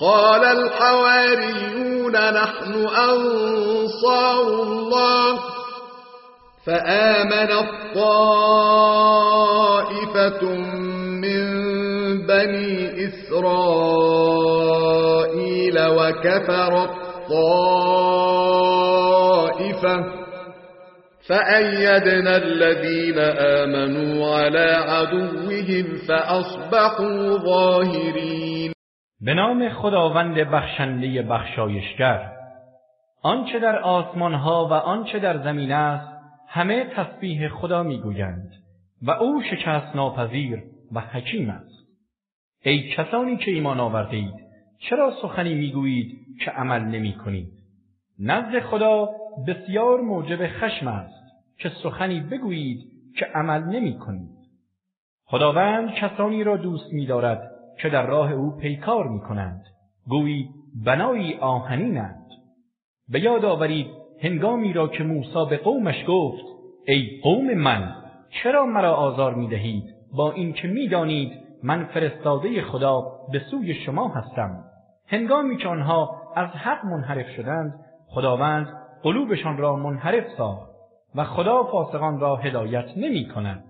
قال الحواريون نحن أنصار الله. فآمن الطائفة من بني إسرائيل وكفر الطائفة. فأيدنا الذين آمنوا على عدوهم فأصبحوا ظاهرين. به نام خداوند بخشنده بخشایشگر. آنچه در آسمان ها و آنچه در زمین است همه تسبیح خدا می‌گویند و او شکست ناپذیر و حکیم است. ای کسانی که ایمان آورده اید چرا سخنی می‌گویید که عمل نمی کنید نزد خدا بسیار موجب خشم است که سخنی بگویید که عمل نمی کنید خداوند کسانی را دوست می دارد که در راه او پیکار می کنند گویی بنایی آهنینند. به یاد آورید هنگامی را که موسی به قومش گفت ای قوم من چرا مرا آزار می دهید با اینکه می‌دانید من فرستاده خدا به سوی شما هستم. هنگامی که آنها از حق منحرف شدند خداوند قلوبشان را منحرف ساخت و خدا فاسقان را هدایت نمی کند.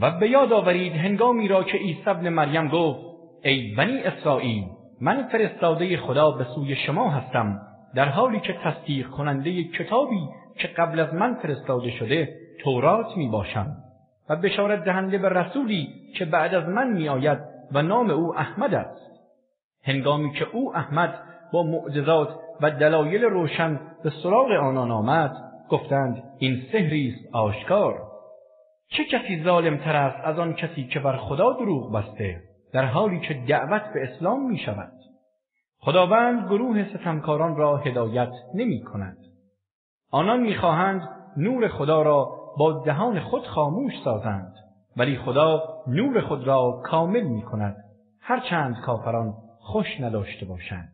و به یاد آورید هنگامی را که عیسی ابن مریم گفت ای بنی اسرائیل من فرستاده خدا به سوی شما هستم در حالی که تصدیق کننده کتابی که قبل از من فرستاده شده تورات می باشم و بشارت دهنده به رسولی که بعد از من می آید و نام او احمد است. هنگامی که او احمد با معجزات و دلایل روشن به سراغ آنان آمد گفتند این سحری است آشکار. چه کسی ظالم تر است از آن کسی که بر خدا دروغ بسته در حالی که دعوت به اسلام می شود خداوند گروه ستمکاران را هدایت نمی کند آنان می‌خواهند نور خدا را با دهان خود خاموش سازند ولی خدا نور خود را کامل می کند هرچند کافران خوش نداشته باشند.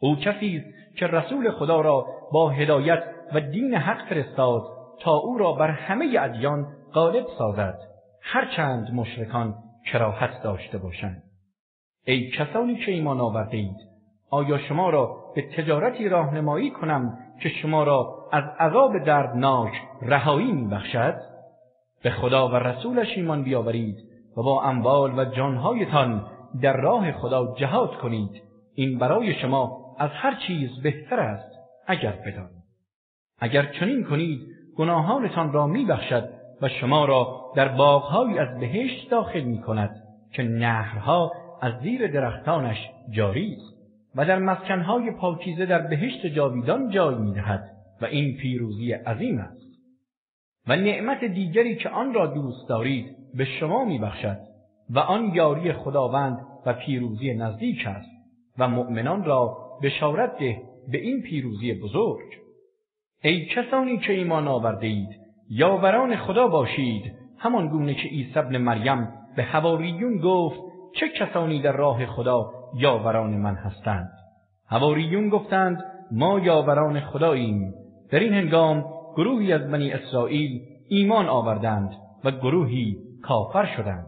او کسی که رسول خدا را با هدایت و دین حق فرستاد تا او را بر همه ادیان غالب سازد هرچند مشرکان کراهت داشته باشند. ای کسانی که ایمان آورده آیا شما را به تجارتی راهنمایی کنم که شما را از عذاب دردناک رهایی میبخشد؟ به خدا و رسولش ایمان بیاورید و با اموال و جانهایتان در راه خدا جهاد کنید. این برای شما از هر چیز بهتر است اگر بدانید. اگر چنین کنید گناهانتان را میبخشد و شما را در باغهایی از بهشت داخل می کند که نهرها از زیر درختانش جاری است و در مسکنهای پاکیزه در بهشت جاویدان جای می‌دهد و این پیروزی عظیم است. و نعمت دیگری که آن را دوست دارید به شما میبخشد و آن یاری خداوند و پیروزی نزدیک است و مؤمنان را بشارت ده به این پیروزی بزرگ. ای کسانی که ایمان آورده اید یاوران خدا باشید. همان گونه که عیسی ابن مریم به حواریون گفت چه کسانی در راه خدا یاوران من هستند؟ حواریون گفتند ما یاوران خداییم. در این هنگام گروهی از بنی اسرائیل ایمان آوردند و گروهی کافر شدند.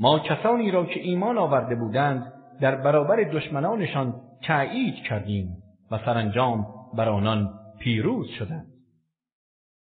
ما کسانی را که ایمان آورده بودند در برابر دشمنانشان تأیید کردیم و سرانجام بر آنان پیروز شدند.